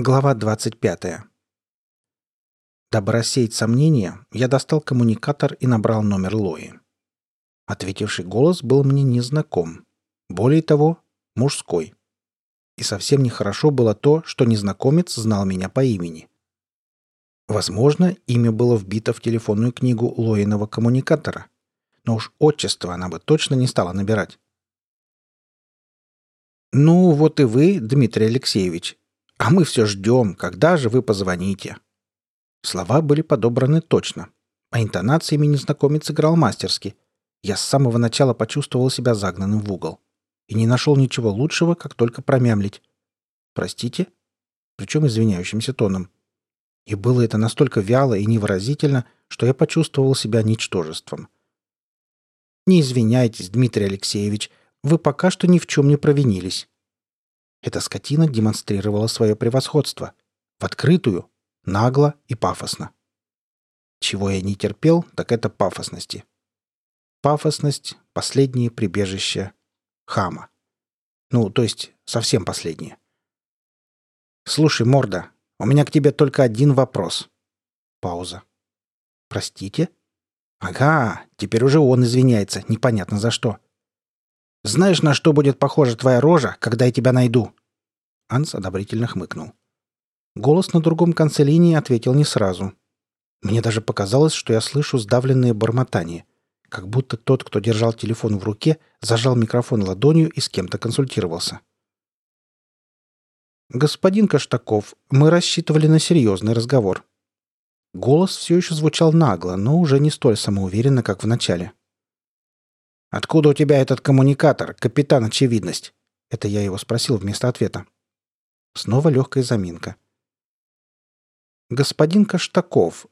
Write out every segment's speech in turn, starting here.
Глава 25. Дабы рассеять сомнения, я достал коммуникатор и набрал номер Лои. Ответивший голос был мне незнаком. Более того, мужской. И совсем нехорошо было то, что незнакомец знал меня по имени. Возможно, имя было вбито в телефонную книгу Лоиного коммуникатора. Но уж отчество она бы точно не стала набирать. «Ну, вот и вы, Дмитрий Алексеевич», а мы все ждем, когда же вы позвоните». Слова были подобраны точно, а интонациями незнакомец играл мастерски. Я с самого начала почувствовал себя загнанным в угол. И не нашел ничего лучшего, как только промямлить. «Простите?» Причем извиняющимся тоном. И было это настолько вяло и невыразительно, что я почувствовал себя ничтожеством. «Не извиняйтесь, Дмитрий Алексеевич, вы пока что ни в чем не провинились. Эта скотина демонстрировала свое превосходство. В открытую, нагло и пафосно. Чего я не терпел, так это пафосности. Пафосность — последнее прибежище хама. Ну, то есть совсем последнее. «Слушай, морда, у меня к тебе только один вопрос». Пауза. «Простите?» «Ага, теперь уже он извиняется, непонятно за что». Знаешь, на что будет похожа твоя рожа, когда я тебя найду?» Анс одобрительно хмыкнул. Голос на другом конце линии ответил не сразу. Мне даже показалось, что я слышу сдавленное бормотание, как будто тот, кто держал телефон в руке, зажал микрофон ладонью и с кем-то консультировался. «Господин Каштаков, мы рассчитывали на серьезный разговор». Голос все еще звучал нагло, но уже не столь самоуверенно, как в начале. «Откуда у тебя этот коммуникатор, капитан Очевидность?» Это я его спросил вместо ответа. Снова легкая заминка. «Господин Каштаков».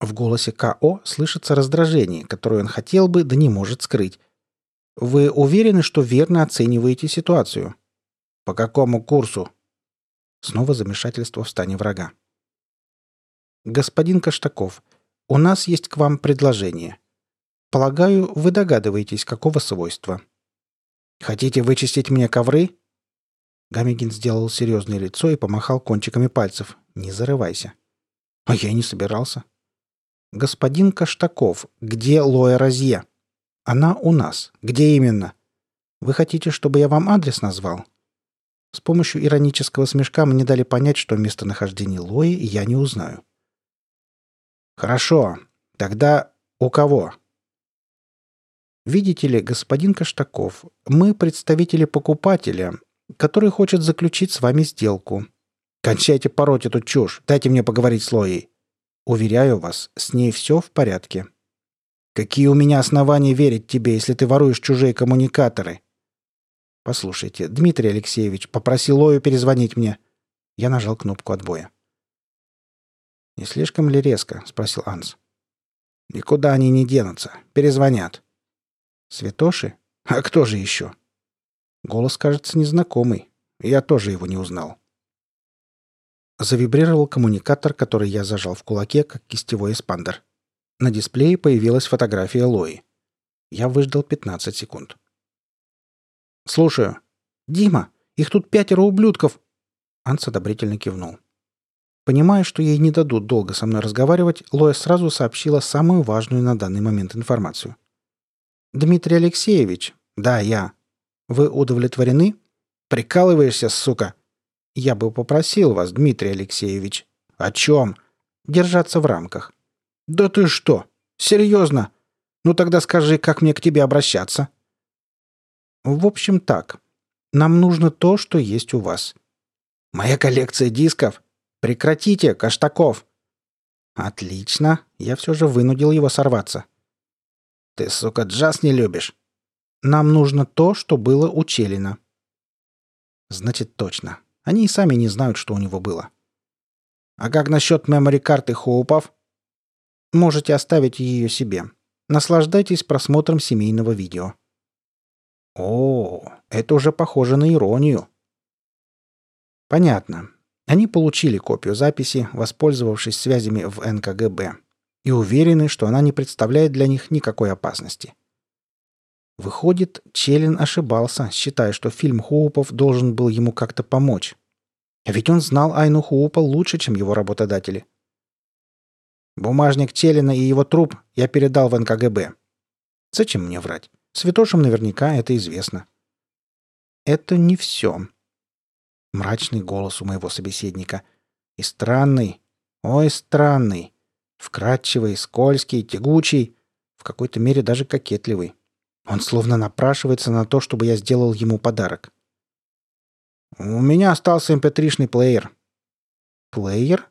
В голосе К.О. слышится раздражение, которое он хотел бы, да не может скрыть. «Вы уверены, что верно оцениваете ситуацию?» «По какому курсу?» Снова замешательство в стане врага. «Господин Каштаков, у нас есть к вам предложение. Полагаю, вы догадываетесь, какого свойства. Хотите вычистить мне ковры? Гамигин сделал серьезное лицо и помахал кончиками пальцев. Не зарывайся. А я не собирался. Господин Каштаков, где Лоя Розье? Она у нас. Где именно? Вы хотите, чтобы я вам адрес назвал? С помощью иронического смешка мне дали понять, что местонахождение Лои я не узнаю. Хорошо. Тогда у кого? Видите ли, господин Каштаков, мы представители покупателя, который хочет заключить с вами сделку. Кончайте пороть эту чушь, дайте мне поговорить с Лоей. Уверяю вас, с ней все в порядке. Какие у меня основания верить тебе, если ты воруешь чужие коммуникаторы? Послушайте, Дмитрий Алексеевич, попроси Лою перезвонить мне. Я нажал кнопку отбоя. «Не слишком ли резко?» — спросил Анс. «Никуда они не денутся. Перезвонят». Святоши? А кто же еще? Голос кажется незнакомый. Я тоже его не узнал. Завибрировал коммуникатор, который я зажал в кулаке, как кистевой эспандер. На дисплее появилась фотография Лои. Я выждал 15 секунд. «Слушаю. Дима, их тут пятеро ублюдков!» Анс одобрительно кивнул. Понимая, что ей не дадут долго со мной разговаривать, Лоя сразу сообщила самую важную на данный момент информацию. «Дмитрий Алексеевич?» «Да, я». «Вы удовлетворены?» «Прикалываешься, сука?» «Я бы попросил вас, Дмитрий Алексеевич». «О чем?» «Держаться в рамках». «Да ты что? Серьезно? Ну тогда скажи, как мне к тебе обращаться?» «В общем, так. Нам нужно то, что есть у вас». «Моя коллекция дисков?» «Прекратите, Каштаков!» «Отлично. Я все же вынудил его сорваться. Ты, сука, джаз не любишь. Нам нужно то, что было у Челина. Значит, точно. Они и сами не знают, что у него было. А как насчет мемори-карты Хоупов? Можете оставить ее себе. Наслаждайтесь просмотром семейного видео. О, это уже похоже на иронию. Понятно. Они получили копию записи, воспользовавшись связями в НКГБ и уверены, что она не представляет для них никакой опасности. Выходит, Челин ошибался, считая, что фильм Хоупов должен был ему как-то помочь. А ведь он знал Айну Хуупа лучше, чем его работодатели. Бумажник Челина и его труп я передал в НКГБ. Зачем мне врать? Святошам наверняка это известно. Это не все. Мрачный голос у моего собеседника. И странный, ой, странный. Вкрадчивый, скользкий, тягучий, в какой-то мере даже кокетливый. Он словно напрашивается на то, чтобы я сделал ему подарок. «У меня остался mp3-шный эм плеер». «Плеер?»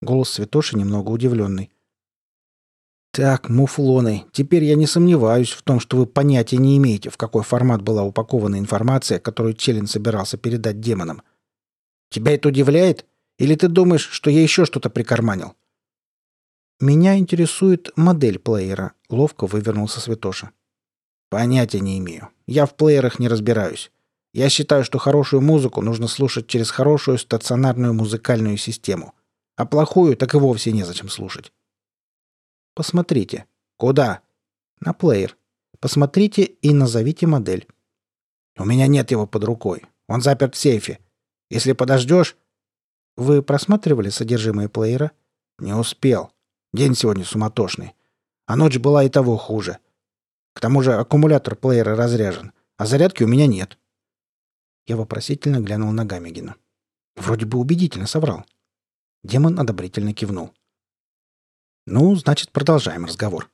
Голос Святоши немного удивленный. «Так, муфлоны, теперь я не сомневаюсь в том, что вы понятия не имеете, в какой формат была упакована информация, которую Челлен собирался передать демонам. Тебя это удивляет? Или ты думаешь, что я еще что-то прикарманил?» «Меня интересует модель плеера», — ловко вывернулся Святоша. «Понятия не имею. Я в плеерах не разбираюсь. Я считаю, что хорошую музыку нужно слушать через хорошую стационарную музыкальную систему. А плохую так и вовсе незачем слушать. Посмотрите. Куда? На плеер. Посмотрите и назовите модель. У меня нет его под рукой. Он заперт в сейфе. Если подождешь... Вы просматривали содержимое плеера? Не успел. День сегодня суматошный. А ночь была и того хуже. К тому же аккумулятор плеера разряжен, а зарядки у меня нет. Я вопросительно глянул на Гамегина. Вроде бы убедительно соврал. Демон одобрительно кивнул. «Ну, значит, продолжаем разговор».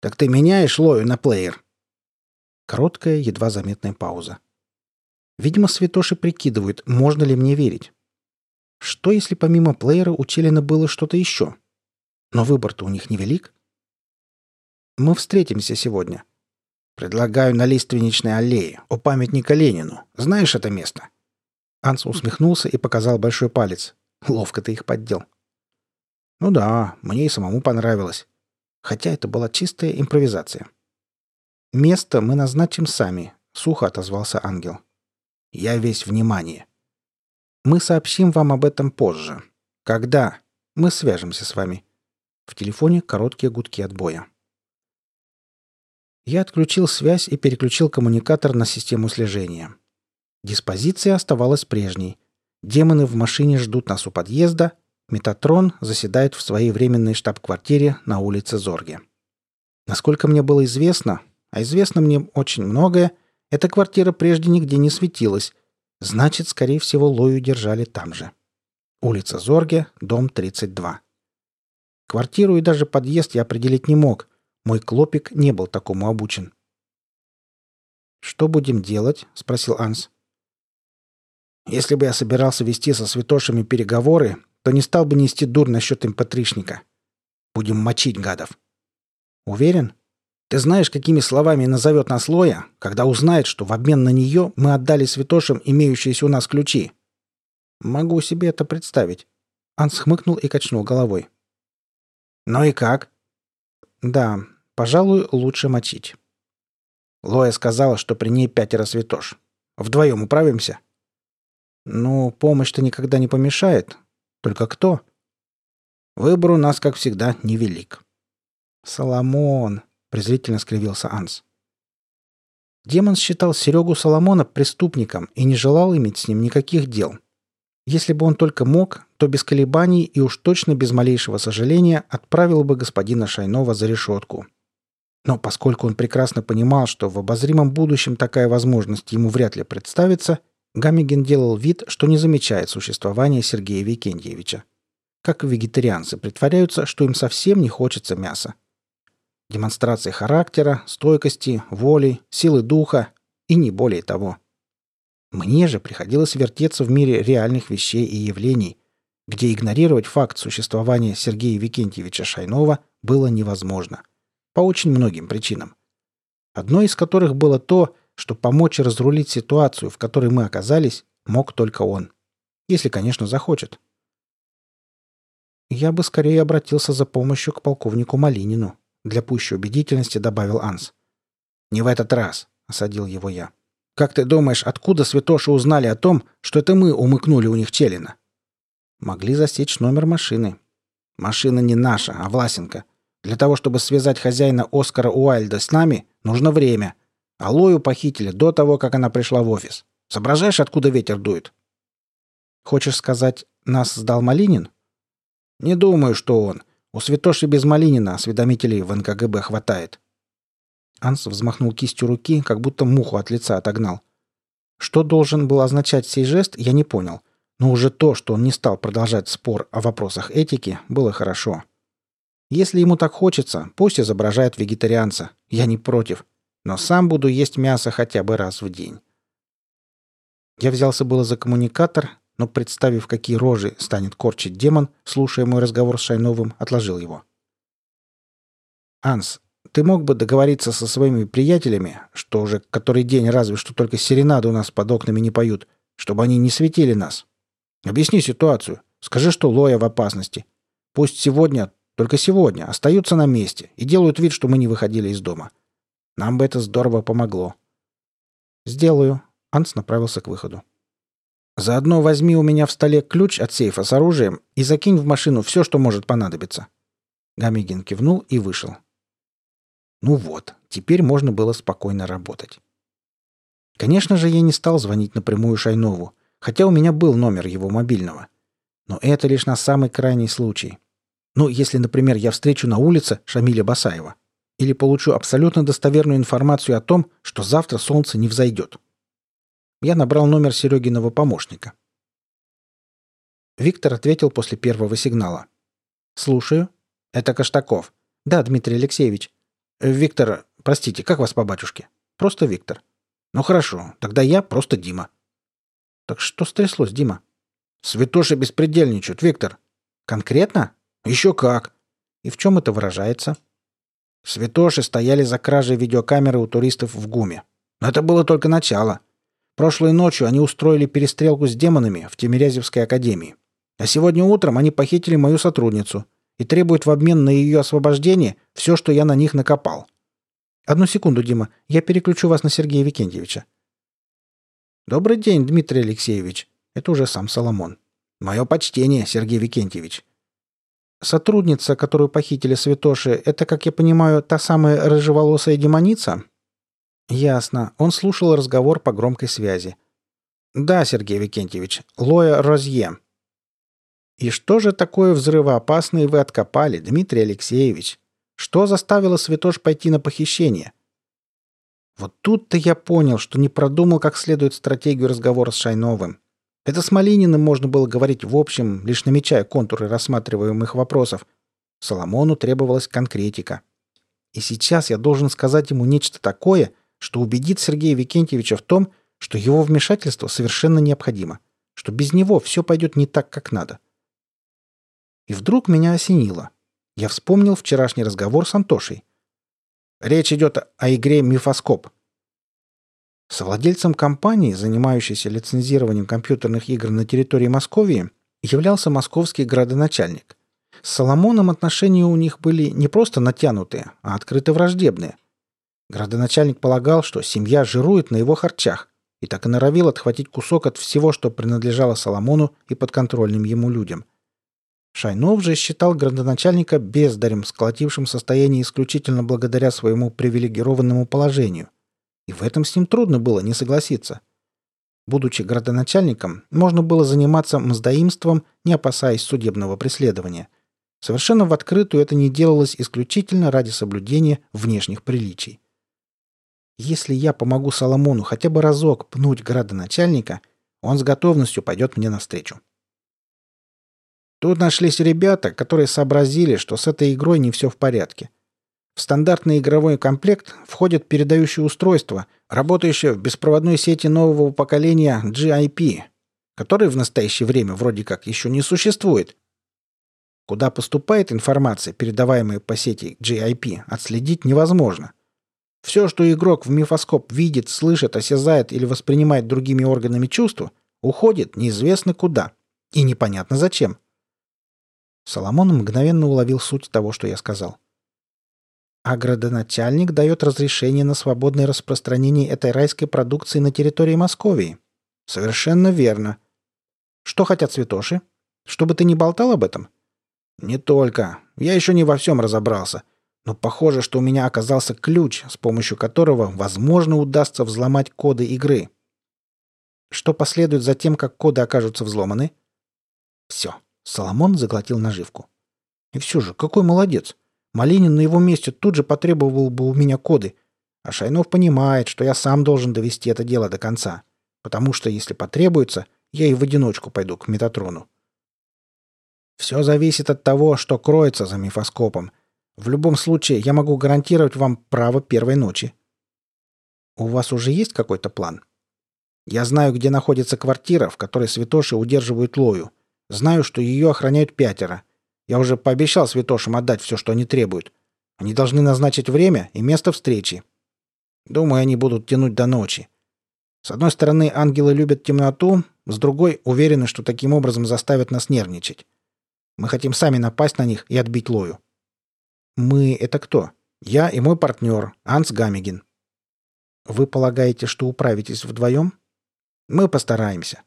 «Так ты меняешь Лою на плеер?» Короткая, едва заметная пауза. Видимо, святоши прикидывают, можно ли мне верить. Что, если помимо плеера у Челина было что-то еще? Но выбор-то у них невелик. Мы встретимся сегодня. Предлагаю на Лиственничной аллее, у памятника Ленину. Знаешь это место?» Анс усмехнулся и показал большой палец. Ловко ты их поддел. Ну да, мне и самому понравилось. Хотя это была чистая импровизация. «Место мы назначим сами», — сухо отозвался ангел. «Я весь внимание. Мы сообщим вам об этом позже. Когда? Мы свяжемся с вами». В телефоне короткие гудки отбоя. Я отключил связь и переключил коммуникатор на систему слежения. Диспозиция оставалась прежней. Демоны в машине ждут нас у подъезда. Метатрон заседает в своей временной штаб-квартире на улице Зорге. Насколько мне было известно, а известно мне очень многое, эта квартира прежде нигде не светилась. Значит, скорее всего, Лою держали там же. Улица Зорге, дом 32. Квартиру и даже подъезд я определить не мог. Мой клопик не был такому обучен. «Что будем делать?» — спросил Анс. Если бы я собирался вести со святошами переговоры, то не стал бы нести дур насчет импатришника. Будем мочить гадов. Уверен? Ты знаешь, какими словами назовет нас Лоя, когда узнает, что в обмен на нее мы отдали святошам имеющиеся у нас ключи? Могу себе это представить. Анс хмыкнул и качнул головой. Ну и как? Да, пожалуй, лучше мочить. Лоя сказала, что при ней пятеро святош. Вдвоем управимся? — ну, помощь-то никогда не помешает. Только кто? Выбор у нас, как всегда, невелик. Соломон, презрительно скривился Анс. Демон считал Серегу Соломона преступником и не желал иметь с ним никаких дел. Если бы он только мог, то без колебаний и уж точно без малейшего сожаления отправил бы господина Шайнова за решетку. Но поскольку он прекрасно понимал, что в обозримом будущем такая возможность ему вряд ли представится, Гамигин делал вид, что не замечает существования Сергея Викентьевича. Как вегетарианцы притворяются, что им совсем не хочется мяса. Демонстрации характера, стойкости, воли, силы духа и не более того. Мне же приходилось вертеться в мире реальных вещей и явлений, где игнорировать факт существования Сергея Викентьевича Шайнова было невозможно. По очень многим причинам. Одной из которых было то, что помочь разрулить ситуацию, в которой мы оказались, мог только он. Если, конечно, захочет. «Я бы скорее обратился за помощью к полковнику Малинину», для пущей убедительности добавил Анс. «Не в этот раз», — осадил его я. «Как ты думаешь, откуда святоши узнали о том, что это мы умыкнули у них Челина?» «Могли засечь номер машины». «Машина не наша, а Власенко. Для того, чтобы связать хозяина Оскара Уайльда с нами, нужно время. Алою похитили до того, как она пришла в офис. Соображаешь, откуда ветер дует?» Хочешь сказать, нас сдал Малинин? Не думаю, что он. У Святоши без Малинина осведомителей в НКГБ хватает. Анс взмахнул кистью руки, как будто муху от лица отогнал. Что должен был означать сей жест, я не понял. Но уже то, что он не стал продолжать спор о вопросах этики, было хорошо. Если ему так хочется, пусть изображает вегетарианца. Я не против. Но сам буду есть мясо хотя бы раз в день. Я взялся было за коммуникатор, но, представив, какие рожи станет корчить демон, слушая мой разговор с Шайновым, отложил его. «Анс, ты мог бы договориться со своими приятелями, что уже который день разве что только серенады у нас под окнами не поют, чтобы они не светили нас? Объясни ситуацию. Скажи, что Лоя в опасности. Пусть сегодня, только сегодня, остаются на месте и делают вид, что мы не выходили из дома. Нам бы это здорово помогло. Сделаю. Анс направился к выходу. Заодно возьми у меня в столе ключ от сейфа с оружием и закинь в машину все, что может понадобиться. Гамигин кивнул и вышел. Ну вот, теперь можно было спокойно работать. Конечно же, я не стал звонить напрямую Шайнову, хотя у меня был номер его мобильного. Но это лишь на самый крайний случай. Ну, если, например, я встречу на улице Шамиля Басаева или получу абсолютно достоверную информацию о том, что завтра солнце не взойдет. Я набрал номер Серегиного помощника. Виктор ответил после первого сигнала. «Слушаю. Это Каштаков. Да, Дмитрий Алексеевич. Виктор, простите, как вас по батюшке? Просто Виктор. Ну хорошо, тогда я просто Дима. Так что стряслось, Дима? Святоши беспредельничают, Виктор. Конкретно? Еще как. И в чем это выражается? Святоши стояли за кражей видеокамеры у туристов в ГУМе. Но это было только начало. Прошлой ночью они устроили перестрелку с демонами в Тимирязевской академии. А сегодня утром они похитили мою сотрудницу и требуют в обмен на ее освобождение все, что я на них накопал. Одну секунду, Дима, я переключу вас на Сергея Викентьевича. Добрый день, Дмитрий Алексеевич. Это уже сам Соломон. Мое почтение, Сергей Викентьевич. Сотрудница, которую похитили святоши, это, как я понимаю, та самая рыжеволосая демоница? Ясно. Он слушал разговор по громкой связи. Да, Сергей Викентьевич, Лоя Розье. И что же такое взрывоопасное вы откопали, Дмитрий Алексеевич? Что заставило святош пойти на похищение? Вот тут-то я понял, что не продумал как следует стратегию разговора с Шайновым. Это с Малининым можно было говорить в общем, лишь намечая контуры рассматриваемых вопросов. Соломону требовалась конкретика. И сейчас я должен сказать ему нечто такое, что убедит Сергея Викентьевича в том, что его вмешательство совершенно необходимо, что без него все пойдет не так, как надо. И вдруг меня осенило. Я вспомнил вчерашний разговор с Антошей. Речь идет о игре «Мифоскоп», Совладельцем компании, занимающейся лицензированием компьютерных игр на территории Московии, являлся московский градоначальник. С Соломоном отношения у них были не просто натянутые, а открыто враждебные. Градоначальник полагал, что семья жирует на его харчах, и так и норовил отхватить кусок от всего, что принадлежало Соломону и подконтрольным ему людям. Шайнов же считал градоначальника бездарем, сколотившим состояние исключительно благодаря своему привилегированному положению – и в этом с ним трудно было не согласиться. Будучи градоначальником, можно было заниматься мздоимством, не опасаясь судебного преследования. Совершенно в открытую это не делалось исключительно ради соблюдения внешних приличий. Если я помогу Соломону хотя бы разок пнуть градоначальника, он с готовностью пойдет мне навстречу. Тут нашлись ребята, которые сообразили, что с этой игрой не все в порядке – в стандартный игровой комплект входит передающее устройство, работающее в беспроводной сети нового поколения GIP, который в настоящее время вроде как еще не существует. Куда поступает информация, передаваемая по сети GIP, отследить невозможно. Все, что игрок в мифоскоп видит, слышит, осязает или воспринимает другими органами чувства, уходит неизвестно куда. И непонятно зачем. Соломон мгновенно уловил суть того, что я сказал. — а градоначальник дает разрешение на свободное распространение этой райской продукции на территории Московии. Совершенно верно. Что хотят святоши? Чтобы ты не болтал об этом? Не только. Я еще не во всем разобрался. Но похоже, что у меня оказался ключ, с помощью которого, возможно, удастся взломать коды игры. Что последует за тем, как коды окажутся взломаны? Все. Соломон заглотил наживку. И все же, какой молодец. Малинин на его месте тут же потребовал бы у меня коды. А Шайнов понимает, что я сам должен довести это дело до конца. Потому что, если потребуется, я и в одиночку пойду к Метатрону. Все зависит от того, что кроется за мифоскопом. В любом случае, я могу гарантировать вам право первой ночи. У вас уже есть какой-то план? Я знаю, где находится квартира, в которой святоши удерживают Лою. Знаю, что ее охраняют пятеро. Я уже пообещал святошам отдать все, что они требуют. Они должны назначить время и место встречи. Думаю, они будут тянуть до ночи. С одной стороны, ангелы любят темноту, с другой, уверены, что таким образом заставят нас нервничать. Мы хотим сами напасть на них и отбить Лою. Мы — это кто? Я и мой партнер, Анс Гамигин. Вы полагаете, что управитесь вдвоем? Мы постараемся.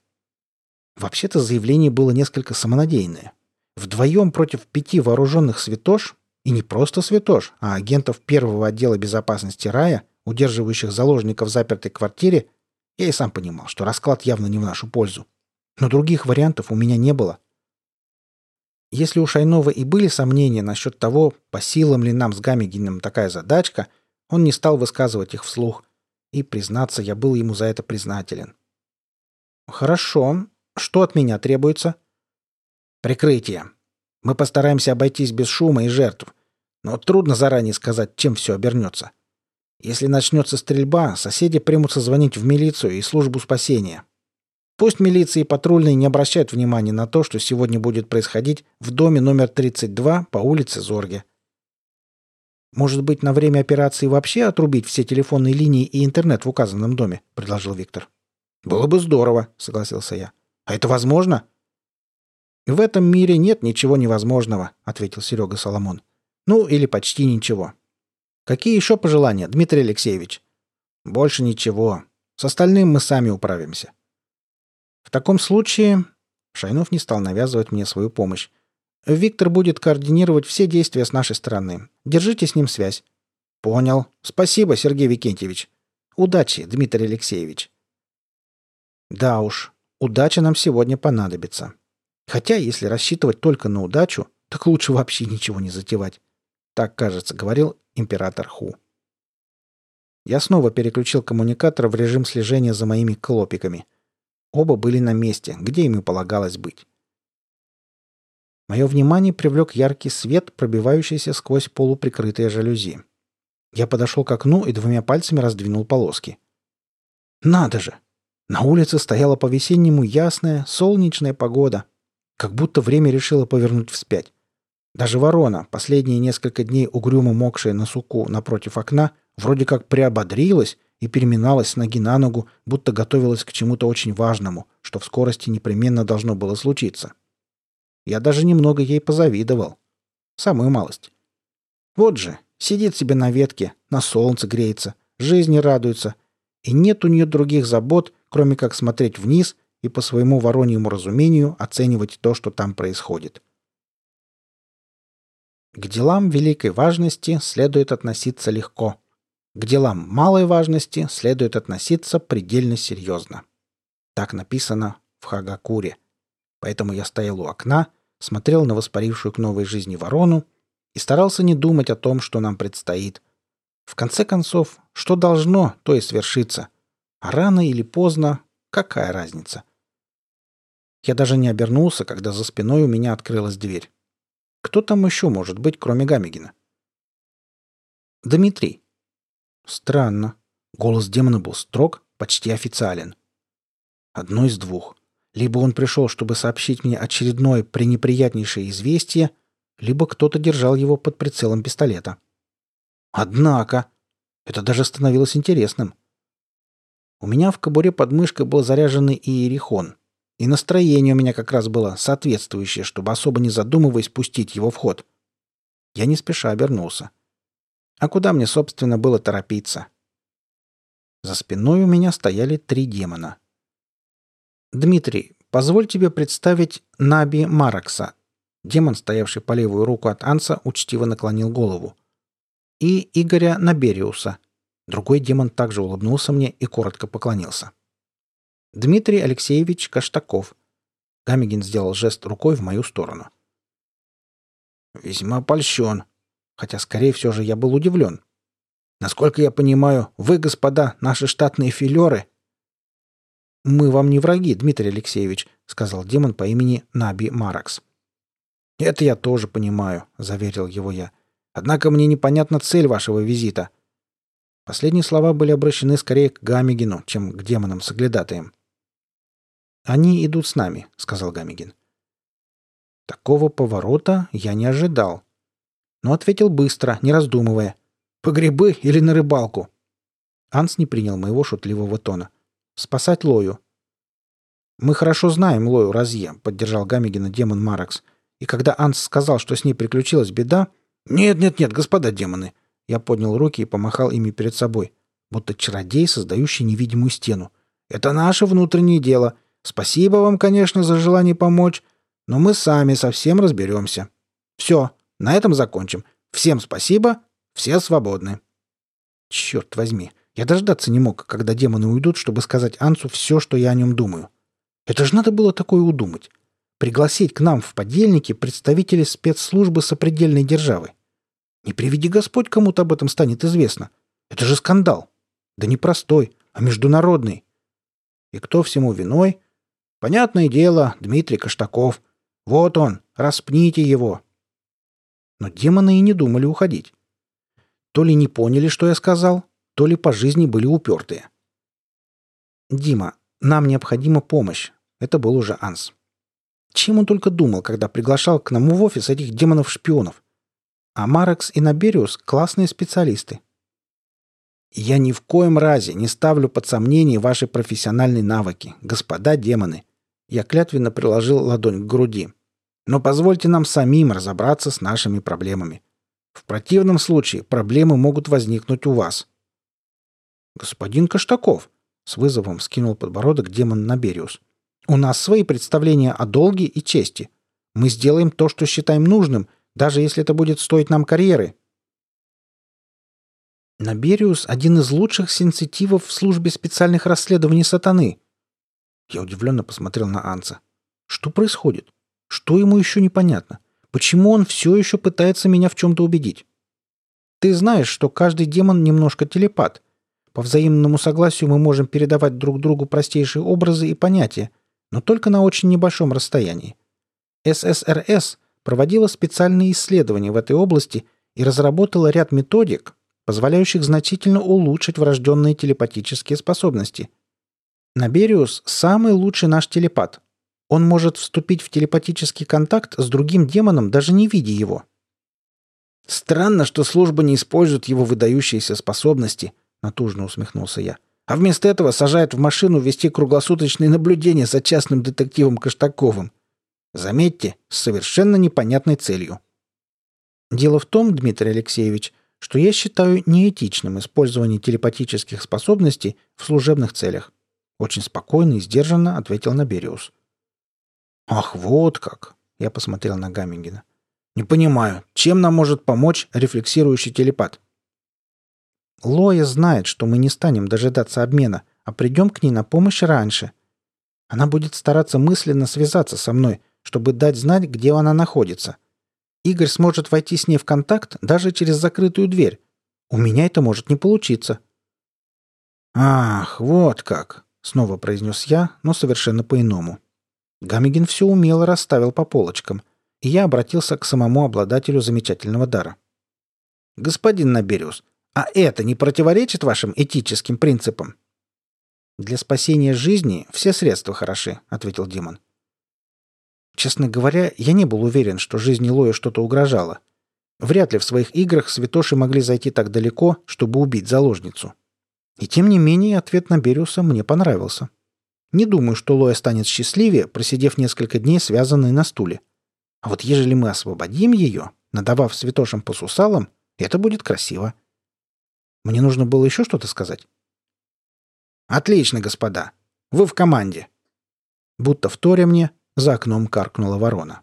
Вообще-то заявление было несколько самонадеянное. Вдвоем против пяти вооруженных святош, и не просто святош, а агентов первого отдела безопасности рая, удерживающих заложников в запертой квартире, я и сам понимал, что расклад явно не в нашу пользу. Но других вариантов у меня не было. Если у Шайнова и были сомнения насчет того, по силам ли нам с Гамигиным такая задачка, он не стал высказывать их вслух. И, признаться, я был ему за это признателен. «Хорошо. Что от меня требуется?» «Прикрытие. Мы постараемся обойтись без шума и жертв. Но трудно заранее сказать, чем все обернется. Если начнется стрельба, соседи примутся звонить в милицию и службу спасения. Пусть милиция и патрульные не обращают внимания на то, что сегодня будет происходить в доме номер 32 по улице Зорге. «Может быть, на время операции вообще отрубить все телефонные линии и интернет в указанном доме?» – предложил Виктор. «Было бы здорово», — согласился я. «А это возможно?» «В этом мире нет ничего невозможного», — ответил Серега Соломон. «Ну, или почти ничего. Какие еще пожелания, Дмитрий Алексеевич?» «Больше ничего. С остальным мы сами управимся». В таком случае Шайнов не стал навязывать мне свою помощь. Виктор будет координировать все действия с нашей стороны. Держите с ним связь. Понял. Спасибо, Сергей Викентьевич. Удачи, Дмитрий Алексеевич. Да уж, удача нам сегодня понадобится. Хотя, если рассчитывать только на удачу, так лучше вообще ничего не затевать. Так, кажется, говорил император Ху. Я снова переключил коммуникатор в режим слежения за моими клопиками. Оба были на месте, где им и полагалось быть. Мое внимание привлек яркий свет, пробивающийся сквозь полуприкрытые жалюзи. Я подошел к окну и двумя пальцами раздвинул полоски. Надо же! На улице стояла по-весеннему ясная, солнечная погода. Как будто время решило повернуть вспять. Даже ворона, последние несколько дней угрюмо мокшая на суку напротив окна, вроде как приободрилась и переминалась с ноги на ногу, будто готовилась к чему-то очень важному, что в скорости непременно должно было случиться. Я даже немного ей позавидовал. Самую малость. Вот же, сидит себе на ветке, на солнце греется, жизни радуется, и нет у нее других забот, кроме как смотреть вниз и по своему вороньему разумению оценивать то, что там происходит. К делам великой важности следует относиться легко. К делам малой важности следует относиться предельно серьезно. Так написано в Хагакуре. Поэтому я стоял у окна, смотрел на воспарившую к новой жизни ворону и старался не думать о том, что нам предстоит. В конце концов, что должно, то и свершится. А рано или поздно, какая разница? Я даже не обернулся, когда за спиной у меня открылась дверь. Кто там еще может быть, кроме Гамигина? Дмитрий, Странно. Голос демона был строг, почти официален. Одно из двух. Либо он пришел, чтобы сообщить мне очередное пренеприятнейшее известие, либо кто-то держал его под прицелом пистолета. Однако, это даже становилось интересным. У меня в кобуре под мышкой был заряженный иерихон, и настроение у меня как раз было соответствующее, чтобы особо не задумываясь пустить его в ход. Я не спеша обернулся. — а куда мне, собственно, было торопиться? За спиной у меня стояли три демона. «Дмитрий, позволь тебе представить Наби Маракса». Демон, стоявший по левую руку от Анса, учтиво наклонил голову. «И Игоря Набериуса». Другой демон также улыбнулся мне и коротко поклонился. Дмитрий Алексеевич Каштаков. Гамигин сделал жест рукой в мою сторону. Весьма польщен. Хотя, скорее всего же, я был удивлен. Насколько я понимаю, вы, господа, наши штатные филеры. Мы вам не враги, Дмитрий Алексеевич, сказал демон по имени Наби Маракс. Это я тоже понимаю, заверил его я. Однако мне непонятна цель вашего визита. Последние слова были обращены скорее к Гамигину, чем к демонам-соглядатаям. «Они идут с нами», — сказал Гамигин. Такого поворота я не ожидал. Но ответил быстро, не раздумывая. «По грибы или на рыбалку?» Анс не принял моего шутливого тона. «Спасать Лою». «Мы хорошо знаем Лою Разье», — поддержал Гамигина демон Маракс. И когда Анс сказал, что с ней приключилась беда... «Нет-нет-нет, господа демоны!» Я поднял руки и помахал ими перед собой, будто чародей, создающий невидимую стену. «Это наше внутреннее дело. Спасибо вам, конечно, за желание помочь, но мы сами совсем разберемся. Все, на этом закончим. Всем спасибо, все свободны». Черт возьми, я дождаться не мог, когда демоны уйдут, чтобы сказать Ансу все, что я о нем думаю. Это же надо было такое удумать. Пригласить к нам в подельники представителей спецслужбы сопредельной державы. Не приведи Господь, кому-то об этом станет известно. Это же скандал. Да не простой, а международный. И кто всему виной? Понятное дело, Дмитрий Каштаков. Вот он, распните его. Но демоны и не думали уходить. То ли не поняли, что я сказал, то ли по жизни были упертые. «Дима, нам необходима помощь». Это был уже Анс. Чем он только думал, когда приглашал к нам в офис этих демонов-шпионов? А Марекс и Набериус – классные специалисты. Я ни в коем разе не ставлю под сомнение ваши профессиональные навыки, господа демоны. Я клятвенно приложил ладонь к груди. Но позвольте нам самим разобраться с нашими проблемами. В противном случае проблемы могут возникнуть у вас. Господин Каштаков, с вызовом скинул подбородок демон Набериус. У нас свои представления о долге и чести. Мы сделаем то, что считаем нужным, даже если это будет стоить нам карьеры. Набериус – один из лучших сенситивов в службе специальных расследований сатаны. Я удивленно посмотрел на Анца. Что происходит? Что ему еще непонятно? Почему он все еще пытается меня в чем-то убедить? Ты знаешь, что каждый демон немножко телепат. По взаимному согласию мы можем передавать друг другу простейшие образы и понятия, но только на очень небольшом расстоянии. ССРС проводила специальные исследования в этой области и разработала ряд методик, позволяющих значительно улучшить врожденные телепатические способности. Набериус – самый лучший наш телепат. Он может вступить в телепатический контакт с другим демоном, даже не видя его. «Странно, что служба не использует его выдающиеся способности», – натужно усмехнулся я. «А вместо этого сажает в машину вести круглосуточные наблюдения за частным детективом Каштаковым. Заметьте, с совершенно непонятной целью». Дело в том, Дмитрий Алексеевич, что я считаю неэтичным использование телепатических способностей в служебных целях. Очень спокойно и сдержанно ответил Набериус. «Ах, вот как!» — я посмотрел на Гаммингена. «Не понимаю, чем нам может помочь рефлексирующий телепат?» Лоя знает, что мы не станем дожидаться обмена, а придем к ней на помощь раньше. Она будет стараться мысленно связаться со мной, чтобы дать знать, где она находится. Игорь сможет войти с ней в контакт даже через закрытую дверь. У меня это может не получиться». «Ах, вот как!» — снова произнес я, но совершенно по-иному. Гамигин все умело расставил по полочкам, и я обратился к самому обладателю замечательного дара. «Господин Набериус, а это не противоречит вашим этическим принципам?» «Для спасения жизни все средства хороши», — ответил демон. Честно говоря, я не был уверен, что жизни Лоя что-то угрожало. Вряд ли в своих играх святоши могли зайти так далеко, чтобы убить заложницу. И тем не менее ответ на Бериуса мне понравился. Не думаю, что Лоя станет счастливее, просидев несколько дней связанной на стуле. А вот ежели мы освободим ее, надавав святошам по сусалам, это будет красиво. Мне нужно было еще что-то сказать? «Отлично, господа. Вы в команде». Будто вторя мне, за окном каркнула ворона.